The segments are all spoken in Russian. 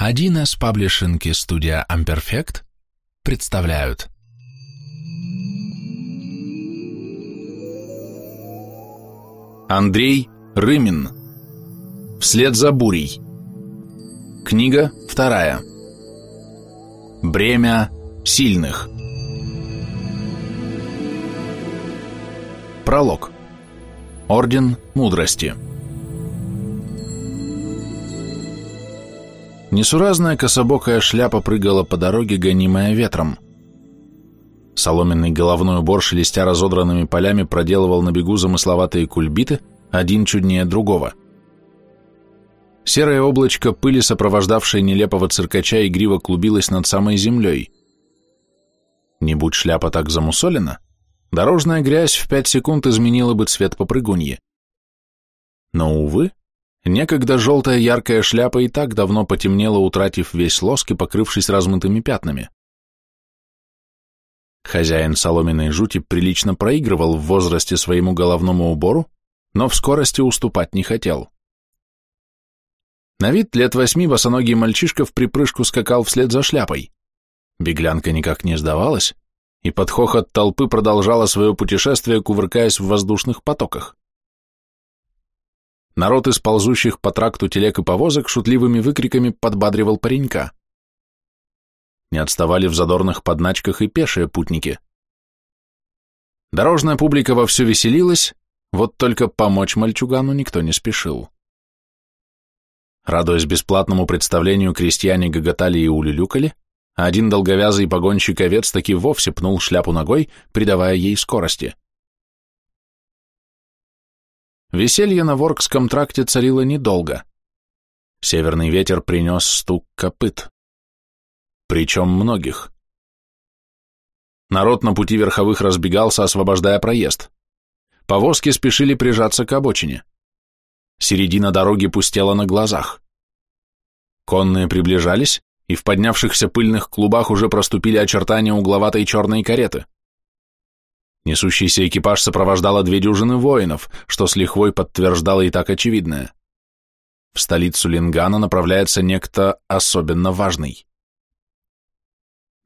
1С Паблишинг и студия Amperfect представляют. Андрей Рымин. Вслед за бурей Книга вторая. Бремя сильных Пролог. Орден мудрости Несуразная кособокая шляпа прыгала по дороге, гонимая ветром. Соломенный головной убор, шелестя разодранными полями, проделывал на бегу замысловатые кульбиты, один чуднее другого. Серое облачко пыли, сопровождавшее нелепого циркача, игриво клубилось над самой землей. Не будь шляпа так замусолена, дорожная грязь в пять секунд изменила бы цвет попрыгуньи. Но, увы, Некогда желтая яркая шляпа и так давно потемнела, утратив весь лоск и покрывшись размытыми пятнами. Хозяин соломенной жути прилично проигрывал в возрасте своему головному убору, но в скорости уступать не хотел. На вид лет восьми босоногий мальчишка в припрыжку скакал вслед за шляпой. Беглянка никак не сдавалась, и под хохот толпы продолжала свое путешествие, кувыркаясь в воздушных потоках. Народ из ползущих по тракту телег и повозок шутливыми выкриками подбадривал паренька. Не отставали в задорных подначках и пешие путники. Дорожная публика вовсю веселилась, вот только помочь мальчугану никто не спешил. Радуясь бесплатному представлению, крестьяне гоготали и улюлюкали, а один долговязый погонщик овец таки вовсе пнул шляпу ногой, придавая ей скорости. Веселье на Воркском тракте царило недолго. Северный ветер принес стук копыт. Причем многих. Народ на пути верховых разбегался, освобождая проезд. Повозки спешили прижаться к обочине. Середина дороги пустела на глазах. Конные приближались, и в поднявшихся пыльных клубах уже проступили очертания угловатой черной кареты. Несущийся экипаж сопровождало две дюжины воинов, что с лихвой подтверждало и так очевидное. В столицу Лингана направляется некто особенно важный.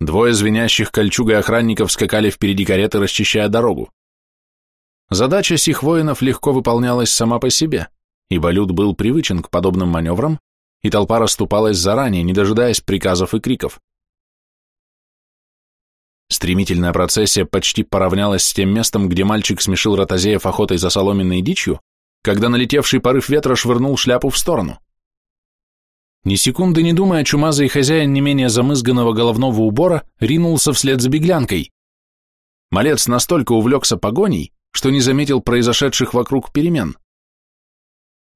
Двое звенящих кольчугой охранников скакали впереди кареты, расчищая дорогу. Задача сих воинов легко выполнялась сама по себе, ибо люд был привычен к подобным маневрам, и толпа расступалась заранее, не дожидаясь приказов и криков. Стремительная процессия почти поравнялась с тем местом, где мальчик смешил ротозеев охотой за соломенной дичью, когда налетевший порыв ветра швырнул шляпу в сторону. Ни секунды не думая, чумазый хозяин не менее замызганного головного убора ринулся вслед за беглянкой. Малец настолько увлекся погоней, что не заметил произошедших вокруг перемен.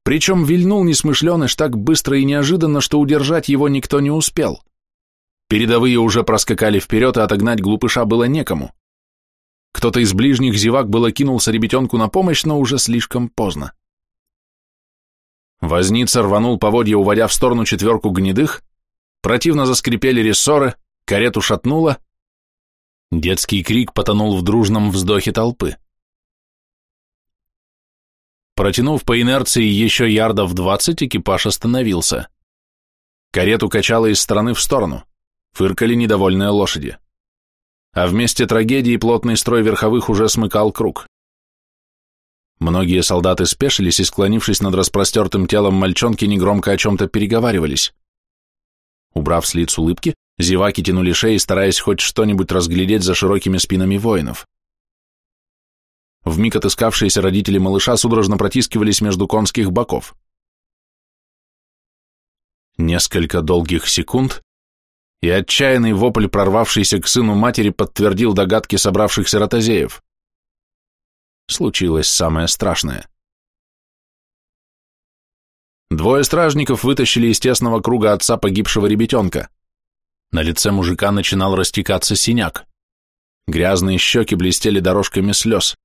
Причем вильнул несмышленыш так быстро и неожиданно, что удержать его никто не успел. Передовые уже проскакали вперед, и отогнать глупыша было некому. Кто-то из ближних зевак было кинулся ребятенку на помощь, но уже слишком поздно. Возница рванул поводья, уводя в сторону четверку гнедых, противно заскрипели рессоры, карету шатнуло, детский крик потонул в дружном вздохе толпы. Протянув по инерции еще ярдов двадцать, экипаж остановился. Карету качало из стороны в сторону фыркали недовольные лошади. А вместе трагедии плотный строй верховых уже смыкал круг. Многие солдаты спешились и, склонившись над распростертым телом мальчонки, негромко о чем-то переговаривались. Убрав с лиц улыбки, зеваки тянули шеи, стараясь хоть что-нибудь разглядеть за широкими спинами воинов. Вмиг отыскавшиеся родители малыша судорожно протискивались между конских боков. Несколько долгих секунд, и отчаянный вопль, прорвавшийся к сыну матери, подтвердил догадки собравшихся ротозеев. Случилось самое страшное. Двое стражников вытащили из тесного круга отца погибшего ребятенка. На лице мужика начинал растекаться синяк. Грязные щеки блестели дорожками слез.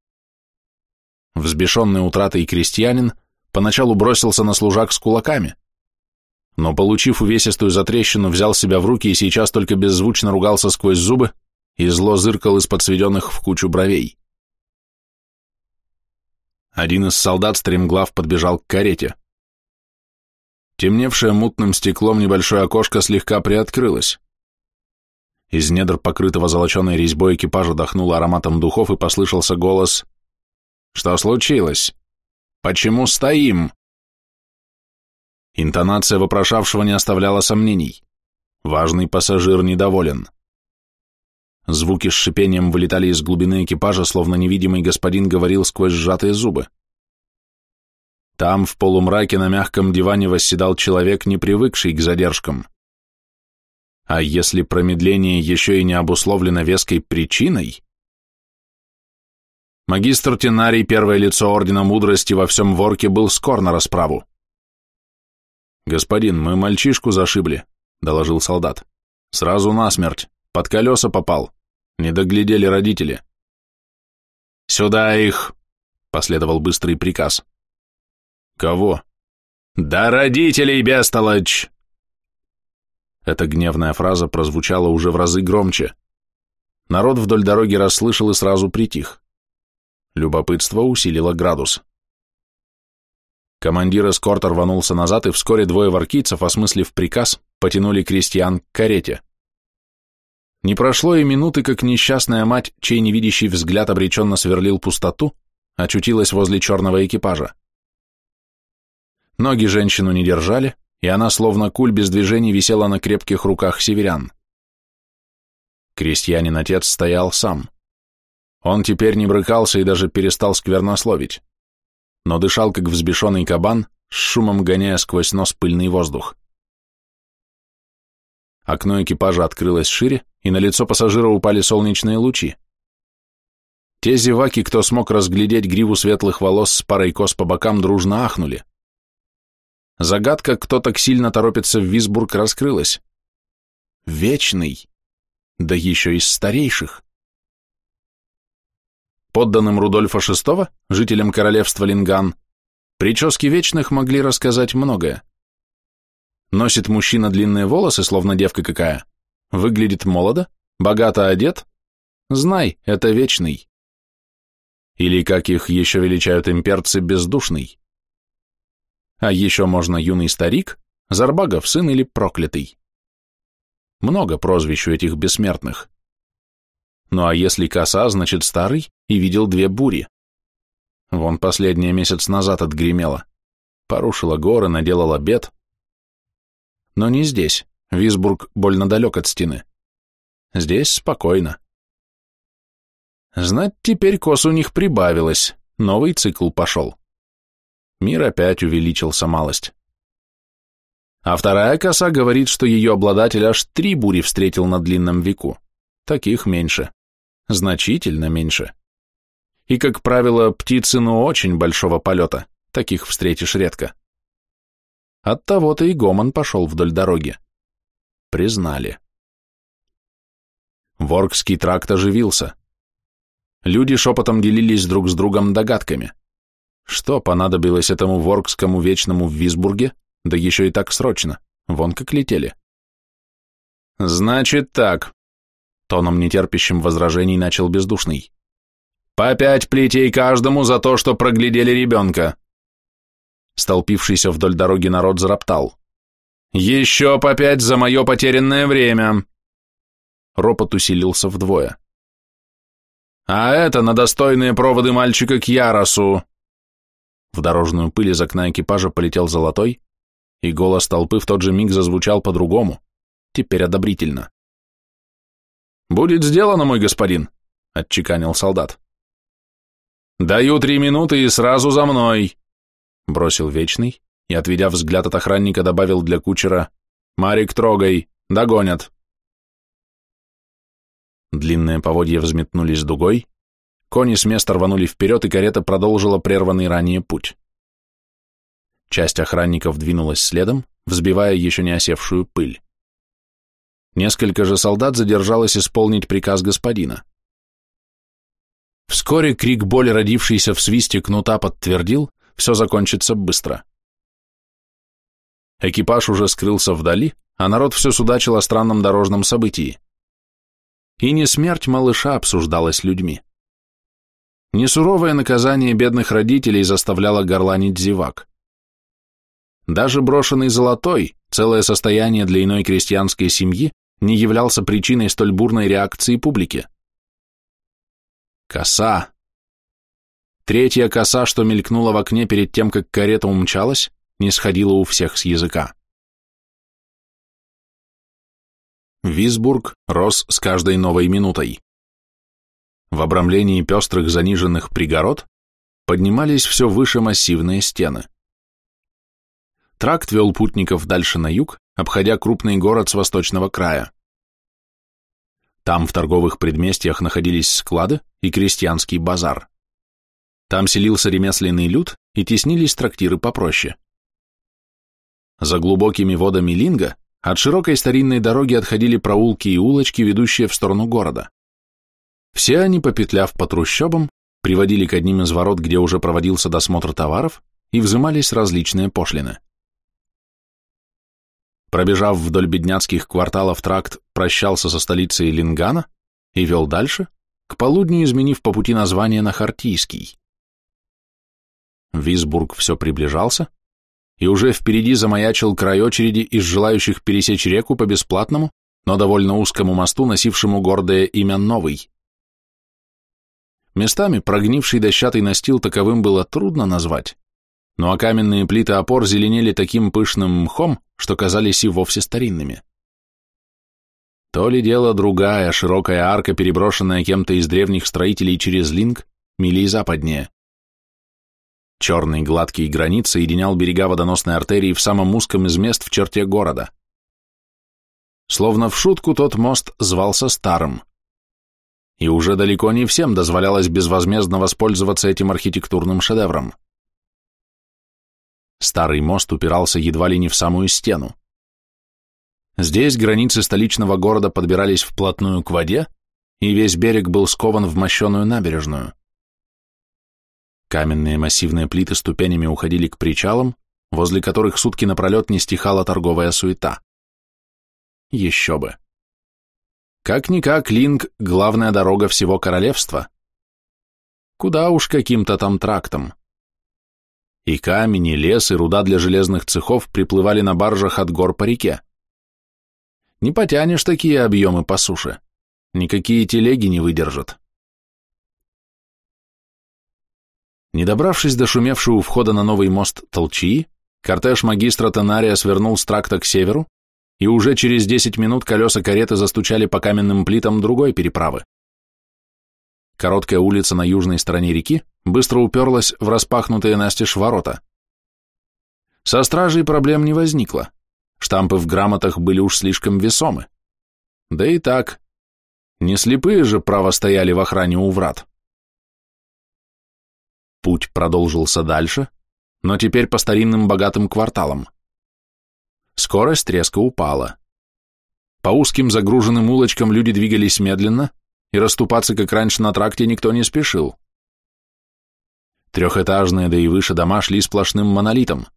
Взбешенный утратой крестьянин поначалу бросился на служак с кулаками но, получив увесистую затрещину, взял себя в руки и сейчас только беззвучно ругался сквозь зубы и зло зыркал из-под сведенных в кучу бровей. Один из солдат стремглав подбежал к карете. Темневшее мутным стеклом небольшое окошко слегка приоткрылось. Из недр покрытого золоченой резьбой экипажа дохнуло ароматом духов и послышался голос «Что случилось? Почему стоим?» Интонация вопрошавшего не оставляла сомнений. Важный пассажир недоволен. Звуки с шипением вылетали из глубины экипажа, словно невидимый господин говорил сквозь сжатые зубы. Там, в полумраке, на мягком диване восседал человек, не привыкший к задержкам. А если промедление еще и не обусловлено веской причиной? Магистр Тенарий, первое лицо Ордена Мудрости во всем ворке, был скор на расправу. «Господин, мы мальчишку зашибли», — доложил солдат. «Сразу насмерть, под колеса попал. Не доглядели родители». «Сюда их!» — последовал быстрый приказ. Кого? Да родителей, бестолочь! Эта гневная фраза прозвучала уже в разы громче. Народ вдоль дороги расслышал и сразу притих. Любопытство усилило градус. Командир эскорта рванулся назад, и вскоре двое воркийцев, осмыслив приказ, потянули крестьян к карете. Не прошло и минуты, как несчастная мать, чей невидящий взгляд обреченно сверлил пустоту, очутилась возле черного экипажа. Ноги женщину не держали, и она, словно куль без движений, висела на крепких руках северян. Крестьянин-отец стоял сам. Он теперь не брыкался и даже перестал сквернословить, но дышал, как взбешенный кабан, с шумом гоняя сквозь нос пыльный воздух. Окно экипажа открылось шире, и на лицо пассажира упали солнечные лучи. Те зеваки, кто смог разглядеть гриву светлых волос с парой кос по бокам, дружно ахнули. Загадка, кто так сильно торопится в Висбург, раскрылась. Вечный, да еще из старейших. Подданным Рудольфа VI, жителям королевства Линган, прически вечных могли рассказать многое. Носит мужчина длинные волосы, словно девка какая, выглядит молодо, богато одет, знай, это вечный. Или, как их еще величают имперцы, бездушный. А еще можно юный старик, Зарбагов сын или проклятый. Много прозвищ у этих бессмертных. Ну а если коса, значит старый и видел две бури. Вон последняя месяц назад отгремела. Порушила горы, наделала бед. Но не здесь. Висбург больно далек от стены. Здесь спокойно. Знать, теперь кос у них прибавилось, новый цикл пошел. Мир опять увеличился малость. А вторая коса говорит, что ее обладатель аж три бури встретил на длинном веку. Таких меньше. Значительно меньше. И, как правило, птицы ну очень большого полета. Таких встретишь редко. Оттого-то и гомон пошел вдоль дороги. Признали. Воркский тракт оживился. Люди шепотом делились друг с другом догадками. Что понадобилось этому воркскому вечному в Висбурге, да еще и так срочно, вон как летели. «Значит так», — тоном нетерпящим возражений начал бездушный. «По пять плетей каждому за то, что проглядели ребенка». Столпившийся вдоль дороги народ зароптал. «Еще по пять за мое потерянное время!» Ропот усилился вдвое. «А это на достойные проводы мальчика к Яросу!» В дорожную пыль из окна экипажа полетел золотой, и голос толпы в тот же миг зазвучал по-другому, теперь одобрительно. «Будет сделано, мой господин», — отчеканил солдат. «Даю три минуты и сразу за мной», — бросил Вечный и, отведя взгляд от охранника, добавил для кучера «Марик, трогай, догонят». Длинные поводья взметнулись дугой, Кони с места рванули вперед, и карета продолжила прерванный ранее путь. Часть охранников двинулась следом, взбивая еще не осевшую пыль. Несколько же солдат задержалось исполнить приказ господина. Вскоре крик боли, родившийся в свисте кнута, подтвердил, все закончится быстро. Экипаж уже скрылся вдали, а народ все судачил о странном дорожном событии. И не смерть малыша обсуждалась людьми. Несуровое наказание бедных родителей заставляло горланить зевак. Даже брошенный золотой, целое состояние для иной крестьянской семьи, не являлся причиной столь бурной реакции публики. Коса. Третья коса, что мелькнула в окне перед тем, как карета умчалась, не сходила у всех с языка. Висбург рос с каждой новой минутой. В обрамлении пестрых заниженных пригород поднимались все выше массивные стены. Тракт вел путников дальше на юг, обходя крупный город с восточного края. Там в торговых предместьях находились склады и крестьянский базар. Там селился ремесленный люд и теснились трактиры попроще. За глубокими водами Линга от широкой старинной дороги отходили проулки и улочки, ведущие в сторону города. Все они, попетляв по трущобам, приводили к одним из ворот, где уже проводился досмотр товаров, и взымались различные пошлины. Пробежав вдоль бедняцких кварталов тракт, прощался со столицей Лингана и вел дальше, к полудню изменив по пути название на Хартийский. Висбург все приближался, и уже впереди замаячил край очереди из желающих пересечь реку по бесплатному, но довольно узкому мосту, носившему гордое имя Новый. Местами прогнивший дощатый настил таковым было трудно назвать, ну а каменные плиты опор зеленели таким пышным мхом, что казались и вовсе старинными. То ли дело другая широкая арка, переброшенная кем-то из древних строителей через линк, мили западнее. Черный гладкий гранит соединял берега водоносной артерии в самом узком из мест в черте города. Словно в шутку тот мост звался Старым и уже далеко не всем дозволялось безвозмездно воспользоваться этим архитектурным шедевром. Старый мост упирался едва ли не в самую стену. Здесь границы столичного города подбирались вплотную к воде, и весь берег был скован в мощеную набережную. Каменные массивные плиты ступенями уходили к причалам, возле которых сутки напролет не стихала торговая суета. Еще бы. Как-никак Линг — главная дорога всего королевства. Куда уж каким-то там трактом. И камень, и лес, и руда для железных цехов приплывали на баржах от гор по реке. Не потянешь такие объемы по суше. Никакие телеги не выдержат. Не добравшись до шумевшего входа на новый мост Толчии, кортеж магистра Тенария свернул с тракта к северу и уже через десять минут колеса кареты застучали по каменным плитам другой переправы. Короткая улица на южной стороне реки быстро уперлась в распахнутые настежь ворота. Со стражей проблем не возникло, штампы в грамотах были уж слишком весомы. Да и так, не слепые же право стояли в охране у врат. Путь продолжился дальше, но теперь по старинным богатым кварталам. Скорость резко упала. По узким загруженным улочкам люди двигались медленно, и расступаться, как раньше на тракте, никто не спешил. Трехэтажные, да и выше дома шли сплошным монолитом.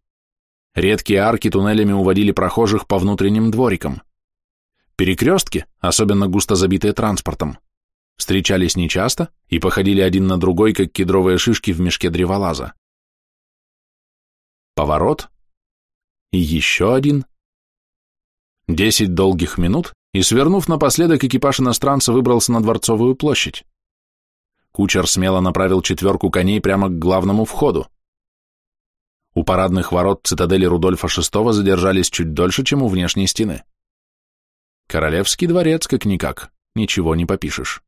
Редкие арки туннелями уводили прохожих по внутренним дворикам. Перекрестки, особенно густо забитые транспортом, встречались нечасто и походили один на другой, как кедровые шишки в мешке древолаза. Поворот, и еще один. Десять долгих минут, и, свернув напоследок, экипаж иностранца выбрался на Дворцовую площадь. Кучер смело направил четверку коней прямо к главному входу. У парадных ворот цитадели Рудольфа VI задержались чуть дольше, чем у внешней стены. Королевский дворец, как-никак, ничего не попишешь.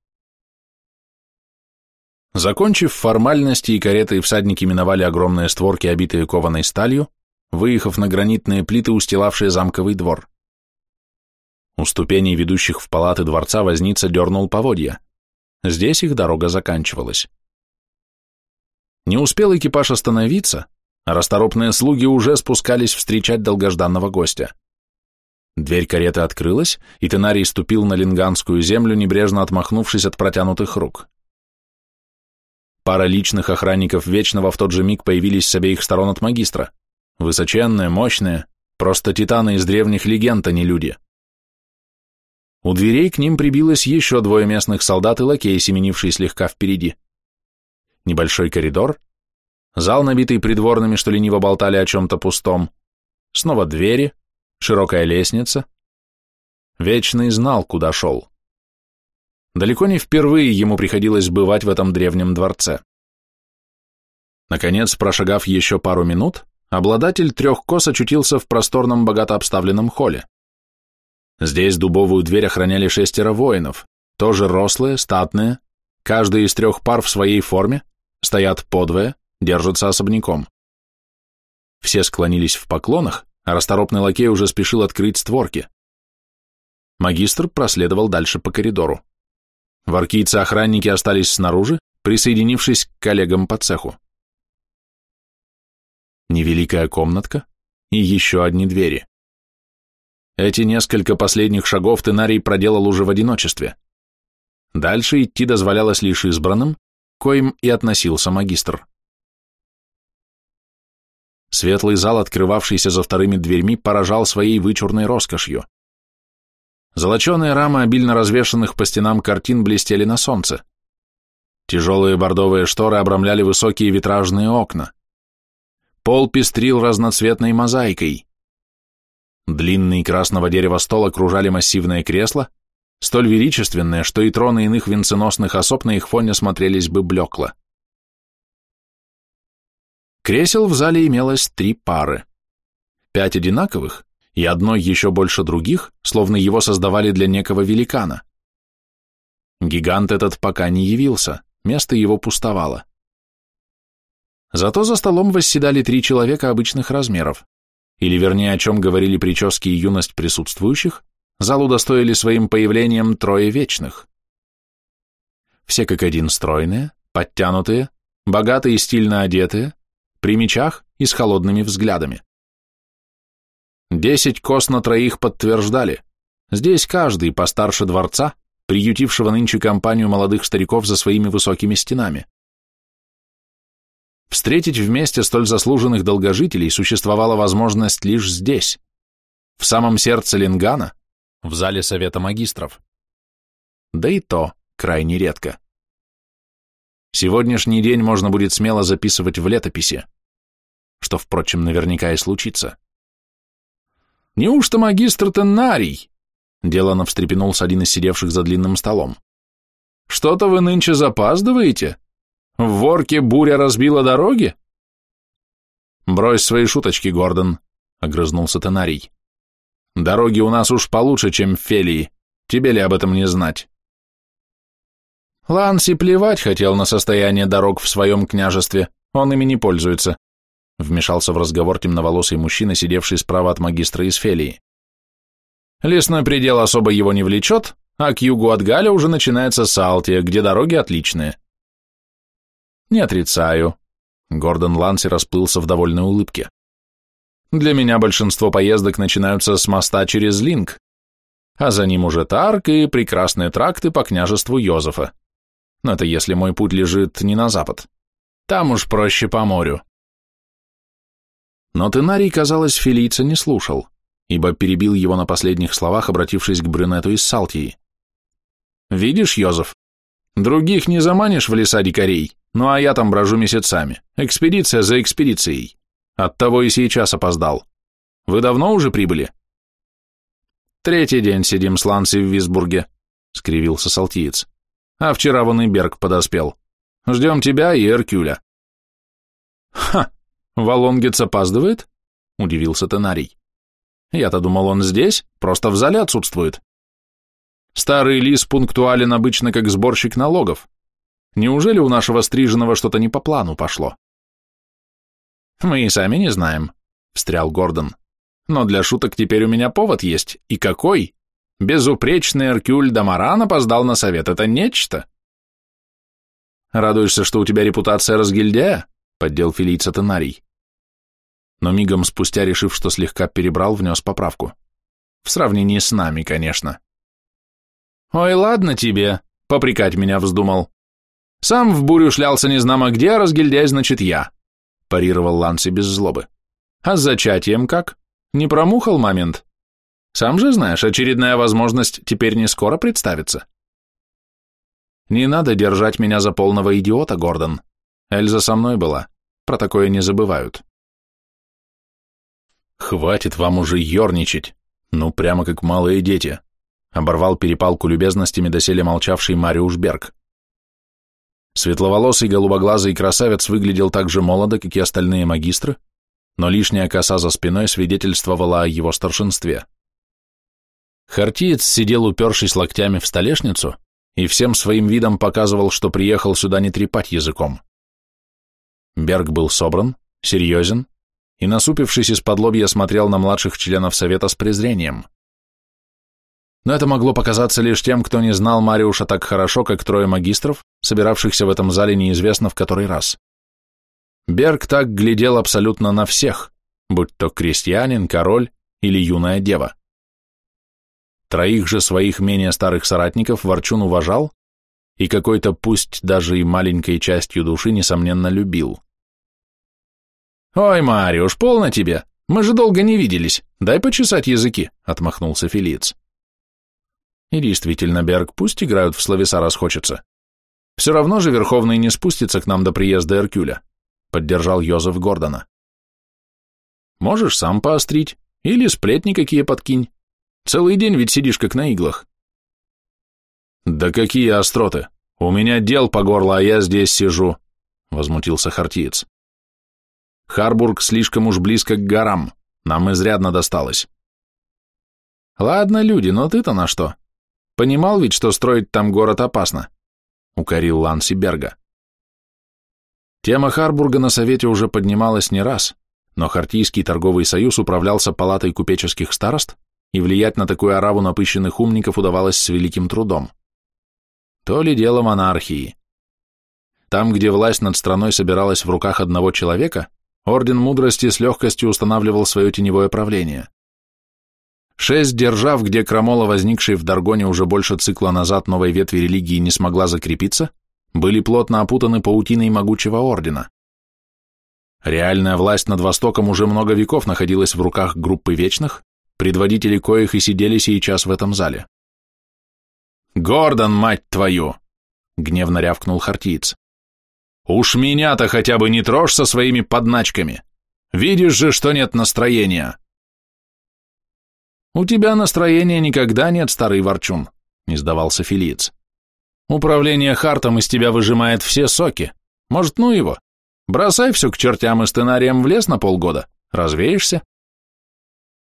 Закончив формальности, и кареты и всадники миновали огромные створки, обитые кованой сталью, выехав на гранитные плиты, устилавшие замковый двор. У ступеней, ведущих в палаты дворца, возница дернул поводья. Здесь их дорога заканчивалась. Не успел экипаж остановиться, а расторопные слуги уже спускались встречать долгожданного гостя. Дверь кареты открылась, и Тенарий ступил на линганскую землю, небрежно отмахнувшись от протянутых рук. Пара личных охранников Вечного в тот же миг появились с обеих сторон от магистра. Высоченные, мощные, просто титаны из древних легенд, а не люди. У дверей к ним прибилось еще двое местных солдат и лакей, семенивший слегка впереди. Небольшой коридор, зал, набитый придворными, что лениво болтали о чем-то пустом, снова двери, широкая лестница. Вечный знал, куда шел. Далеко не впервые ему приходилось бывать в этом древнем дворце. Наконец, прошагав еще пару минут, обладатель трех кос очутился в просторном богато обставленном холле. Здесь дубовую дверь охраняли шестеро воинов, тоже рослые, статные, каждый из трех пар в своей форме, стоят подвое, держатся особняком. Все склонились в поклонах, а расторопный лакей уже спешил открыть створки. Магистр проследовал дальше по коридору. Варкийцы-охранники остались снаружи, присоединившись к коллегам по цеху невеликая комнатка и еще одни двери. Эти несколько последних шагов Тенарий проделал уже в одиночестве. Дальше идти дозволялось лишь избранным, коим и относился магистр. Светлый зал, открывавшийся за вторыми дверьми, поражал своей вычурной роскошью. Золоченые рамы обильно развешанных по стенам картин блестели на солнце. Тяжелые бордовые шторы обрамляли высокие витражные окна. Пол пестрил разноцветной мозаикой. Длинный красного дерева стол окружали массивное кресло, столь величественное, что и троны иных венценосных особ на их фоне смотрелись бы блекло. Кресел в зале имелось три пары. Пять одинаковых и одно еще больше других, словно его создавали для некого великана. Гигант этот пока не явился, место его пустовало. Зато за столом восседали три человека обычных размеров, или вернее, о чем говорили прически и юность присутствующих, зал удостоили своим появлением трое вечных. Все как один стройные, подтянутые, богатые и стильно одетые, при мечах и с холодными взглядами. Десять кос на троих подтверждали. Здесь каждый постарше дворца, приютившего нынче компанию молодых стариков за своими высокими стенами. Встретить вместе столь заслуженных долгожителей существовала возможность лишь здесь, в самом сердце Лингана, в зале Совета Магистров. Да и то крайне редко. Сегодняшний день можно будет смело записывать в летописи, что, впрочем, наверняка и случится. «Неужто магистр Теннарий?» — делано встрепенулся один из сидевших за длинным столом. «Что-то вы нынче запаздываете?» В ворке буря разбила дороги? Брось свои шуточки, Гордон, огрызнулся Тенарий. Дороги у нас уж получше, чем в Фелии. Тебе ли об этом не знать? Ланси плевать хотел на состояние дорог в своем княжестве, он ими не пользуется, вмешался в разговор темноволосый мужчина, сидевший справа от магистра из Фелии. Лесной предел особо его не влечет, а к югу от Галя уже начинается Салтия, где дороги отличные. Не отрицаю. Гордон Ланси расплылся в довольной улыбке. Для меня большинство поездок начинаются с моста через Линк, а за ним уже Тарк и прекрасные тракты по княжеству Йозефа. Но это если мой путь лежит не на запад. Там уж проще по морю. Но Тенарий, казалось, филийца не слушал, ибо перебил его на последних словах, обратившись к брюнету из Салтии. «Видишь, Йозеф, других не заманишь в леса дикарей, ну а я там брожу месяцами. Экспедиция за экспедицией. Оттого и сейчас опоздал. Вы давно уже прибыли? Третий день сидим с Ланси в Висбурге, скривился Салтиец. А вчера вон и Берг подоспел. Ждем тебя и Эркюля. Ха, Волонгец опаздывает? Удивился Тенарий. Я-то думал, он здесь, просто в зале отсутствует. Старый лис пунктуален обычно как сборщик налогов. Неужели у нашего стриженного что-то не по плану пошло? Мы и сами не знаем, встрял Гордон. Но для шуток теперь у меня повод есть. И какой? Безупречный Эркюль Дамаран опоздал на совет. Это нечто. Радуешься, что у тебя репутация разгильдяя? Поддел филийца Тенарий. Но мигом спустя, решив, что слегка перебрал, внес поправку. В сравнении с нами, конечно. Ой, ладно тебе, попрекать меня вздумал. Сам в бурю шлялся незнамо где, а разгильдяй, значит, я, парировал Ланси без злобы. А с зачатием как? Не промухал момент? Сам же знаешь, очередная возможность теперь не скоро представится. Не надо держать меня за полного идиота, Гордон. Эльза со мной была, про такое не забывают. Хватит вам уже ерничать, ну прямо как малые дети, оборвал перепалку любезностями доселе молчавший Мариуш Берг. Светловолосый голубоглазый красавец выглядел так же молодо, как и остальные магистры, но лишняя коса за спиной свидетельствовала о его старшинстве. Хартиец сидел, упершись локтями в столешницу, и всем своим видом показывал, что приехал сюда не трепать языком. Берг был собран, серьезен, и, насупившись из-под лобья, смотрел на младших членов Совета с презрением. Но это могло показаться лишь тем, кто не знал Мариуша так хорошо, как трое магистров, собиравшихся в этом зале неизвестно в который раз. Берг так глядел абсолютно на всех, будь то крестьянин, король или юная дева. Троих же своих менее старых соратников Ворчун уважал и какой-то, пусть даже и маленькой частью души, несомненно, любил. «Ой, Мариуш, полно тебе! Мы же долго не виделись. Дай почесать языки», — отмахнулся Филиц. И действительно, Берг, пусть играют в словеса, раз хочется. Все равно же Верховный не спустится к нам до приезда Эркюля, поддержал Йозеф Гордона. Можешь сам поострить, или сплетни какие подкинь. Целый день ведь сидишь как на иглах. Да какие остроты! У меня дел по горло, а я здесь сижу, возмутился Хартиец. Харбург слишком уж близко к горам, нам изрядно досталось. Ладно, люди, но ты-то на что? Понимал ведь, что строить там город опасно, укорил Ланси Берга. Тема Харбурга на совете уже поднималась не раз, но Хартийский торговый союз управлялся палатой купеческих старост, и влиять на такую ораву напыщенных умников удавалось с великим трудом. То ли дело монархии. Там, где власть над страной собиралась в руках одного человека, Орден Мудрости с легкостью устанавливал свое теневое правление. Шесть держав, где крамола, возникшей в Даргоне уже больше цикла назад новой ветви религии не смогла закрепиться, были плотно опутаны паутиной могучего ордена. Реальная власть над Востоком уже много веков находилась в руках группы вечных, предводители коих и сидели сейчас в этом зале. «Гордон, мать твою!» — гневно рявкнул Хартиец. Уж меня-то хотя бы не трожь со своими подначками. Видишь же, что нет настроения. У тебя настроения никогда нет, старый ворчун, не сдавался Филиец. Управление Хартом из тебя выжимает все соки. Может, ну его? Бросай все к чертям и стенариям в лес на полгода. Развеешься?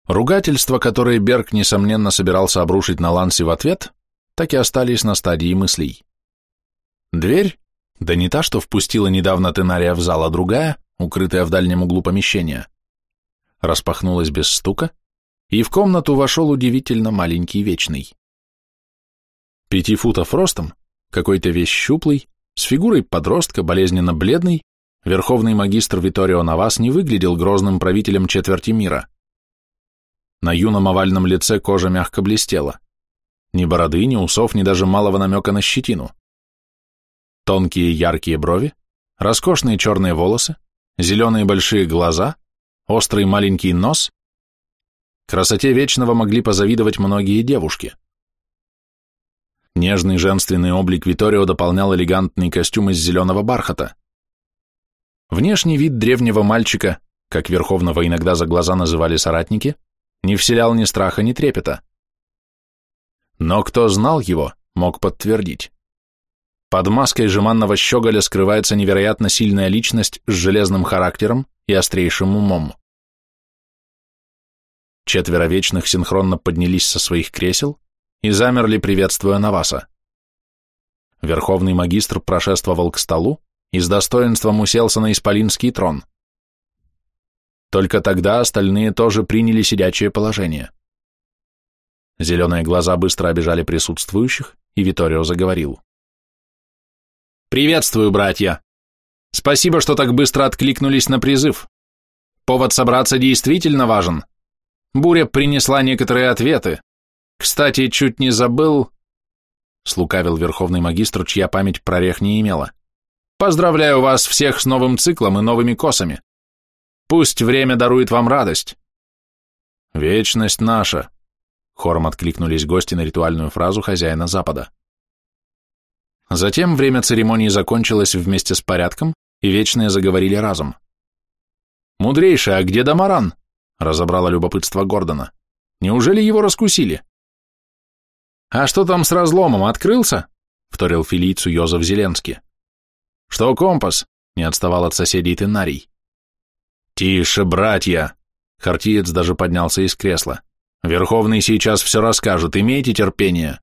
Ругательства, которые Берг, несомненно, собирался обрушить на Ланси в ответ, так и остались на стадии мыслей. Дверь, да не та, что впустила недавно Тенария в зал, а другая, укрытая в дальнем углу помещения. Распахнулась без стука, и в комнату вошел удивительно маленький вечный. Пяти футов ростом, какой-то весь щуплый, с фигурой подростка, болезненно бледный, верховный магистр Виторио Навас не выглядел грозным правителем четверти мира. На юном овальном лице кожа мягко блестела. Ни бороды, ни усов, ни даже малого намека на щетину. Тонкие яркие брови, роскошные черные волосы, зеленые большие глаза, острый маленький нос. Красоте Вечного могли позавидовать многие девушки. Нежный женственный облик Виторио дополнял элегантный костюм из зеленого бархата. Внешний вид древнего мальчика, как Верховного иногда за глаза называли соратники, не вселял ни страха, ни трепета. Но кто знал его, мог подтвердить. Под маской жеманного щеголя скрывается невероятно сильная личность с железным характером и острейшим умом. Четверо вечных синхронно поднялись со своих кресел и замерли, приветствуя Наваса. Верховный магистр прошествовал к столу и с достоинством уселся на исполинский трон. Только тогда остальные тоже приняли сидячее положение. Зеленые глаза быстро обижали присутствующих, и Виторио заговорил. «Приветствую, братья! Спасибо, что так быстро откликнулись на призыв. Повод собраться действительно важен. Буря принесла некоторые ответы. Кстати, чуть не забыл...» Слукавил верховный магистр, чья память прорех не имела. «Поздравляю вас всех с новым циклом и новыми косами. Пусть время дарует вам радость». «Вечность наша», — хором откликнулись гости на ритуальную фразу хозяина Запада. Затем время церемонии закончилось вместе с порядком, и вечные заговорили разом. «Мудрейший, а где Дамаран? — разобрало любопытство Гордона. «Неужели его раскусили?» «А что там с разломом, открылся?» — вторил филийцу Йозеф Зеленский. «Что компас?» — не отставал от соседей Тенарий. «Тише, братья!» — Хартиец даже поднялся из кресла. «Верховный сейчас все расскажет, имейте терпение».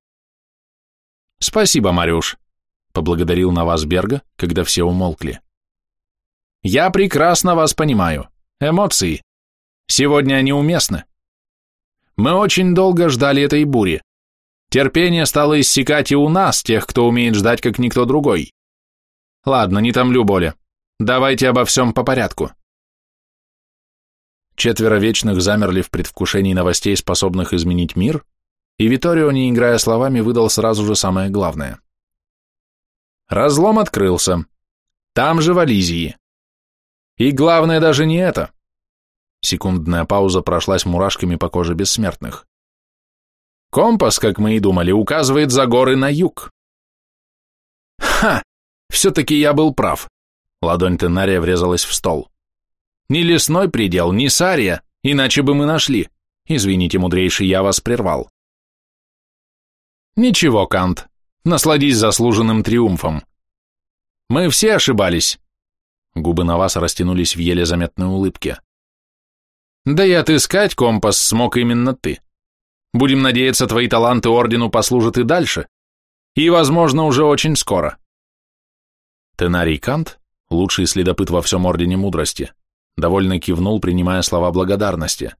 «Спасибо, Мариуш», — поблагодарил Навасберга, когда все умолкли. «Я прекрасно вас понимаю. Эмоции. Сегодня они уместны. Мы очень долго ждали этой бури. Терпение стало иссякать и у нас, тех, кто умеет ждать, как никто другой. Ладно, не томлю боли. Давайте обо всем по порядку. Четверо вечных замерли в предвкушении новостей, способных изменить мир, и Виторио, не играя словами, выдал сразу же самое главное. Разлом открылся. Там же в Ализии. И главное даже не это. Секундная пауза прошлась мурашками по коже бессмертных. Компас, как мы и думали, указывает за горы на юг. Ха! Все-таки я был прав. Ладонь Тенария врезалась в стол. Ни лесной предел, ни Сария, иначе бы мы нашли. Извините, мудрейший, я вас прервал. Ничего, Кант, насладись заслуженным триумфом. Мы все ошибались. Губы на вас растянулись в еле заметной улыбке. Да и отыскать компас смог именно ты. Будем надеяться, твои таланты ордену послужат и дальше. И, возможно, уже очень скоро. Тенарий Кант, лучший следопыт во всем ордене мудрости, довольно кивнул, принимая слова благодарности.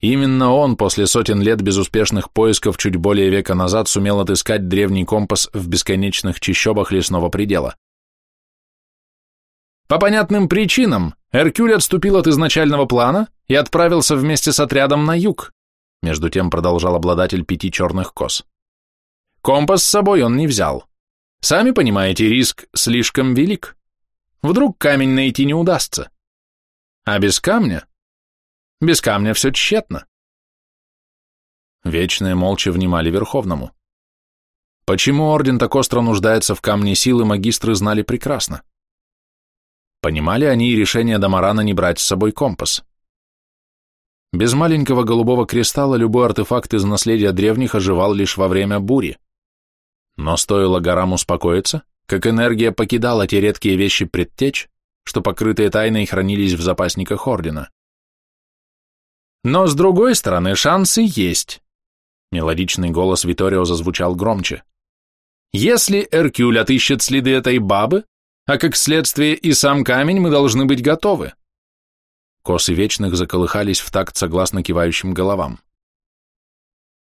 Именно он после сотен лет безуспешных поисков чуть более века назад сумел отыскать древний компас в бесконечных чащобах лесного предела. По понятным причинам Эркюль отступил от изначального плана и отправился вместе с отрядом на юг, между тем продолжал обладатель пяти черных кос. Компас с собой он не взял. Сами понимаете, риск слишком велик. Вдруг камень найти не удастся. А без камня? Без камня все тщетно. Вечные молча внимали Верховному. Почему Орден так остро нуждается в камне силы, магистры знали прекрасно. Понимали они и решение Дамарана не брать с собой компас. Без маленького голубого кристалла любой артефакт из наследия древних оживал лишь во время бури. Но стоило горам успокоиться, как энергия покидала те редкие вещи предтеч, что покрытые тайной хранились в запасниках Ордена. Но с другой стороны, шансы есть. Мелодичный голос Виторио зазвучал громче. Если Эркюль отыщет следы этой бабы, а как следствие и сам камень, мы должны быть готовы. Косы вечных заколыхались в такт согласно кивающим головам.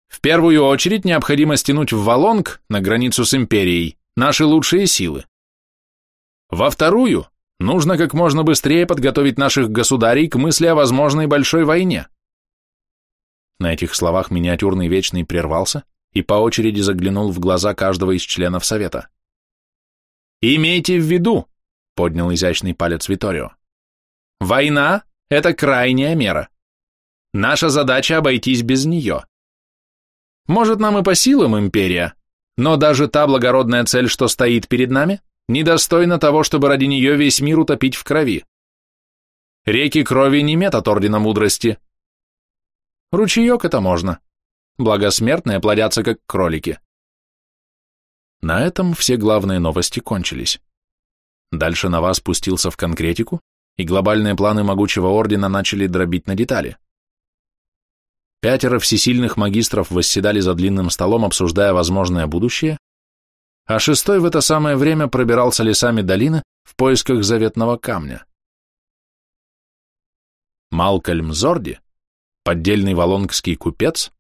В первую очередь необходимо стянуть в Волонг, на границу с Империей, наши лучшие силы. Во вторую, нужно как можно быстрее подготовить наших государей к мысли о возможной большой войне. На этих словах миниатюрный Вечный прервался и по очереди заглянул в глаза каждого из членов Совета. «Имейте в виду», — поднял изящный палец Виторио, «война это крайняя мера. Наша задача обойтись без нее. Может, нам и по силам империя, но даже та благородная цель, что стоит перед нами, недостойна того, чтобы ради нее весь мир утопить в крови. Реки крови не метод Ордена Мудрости. Ручеек это можно. Благосмертные плодятся, как кролики. На этом все главные новости кончились. Дальше на вас спустился в конкретику, и глобальные планы могучего ордена начали дробить на детали. Пятеро всесильных магистров восседали за длинным столом, обсуждая возможное будущее, а шестой в это самое время пробирался лесами долины в поисках заветного камня. Малкольм Зорди, поддельный волонгский купец,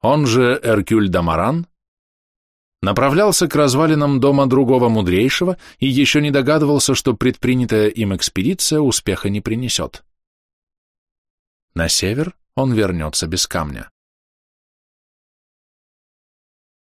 он же Эркюль Дамаран, направлялся к развалинам дома другого мудрейшего и еще не догадывался, что предпринятая им экспедиция успеха не принесет. На север он вернется без камня.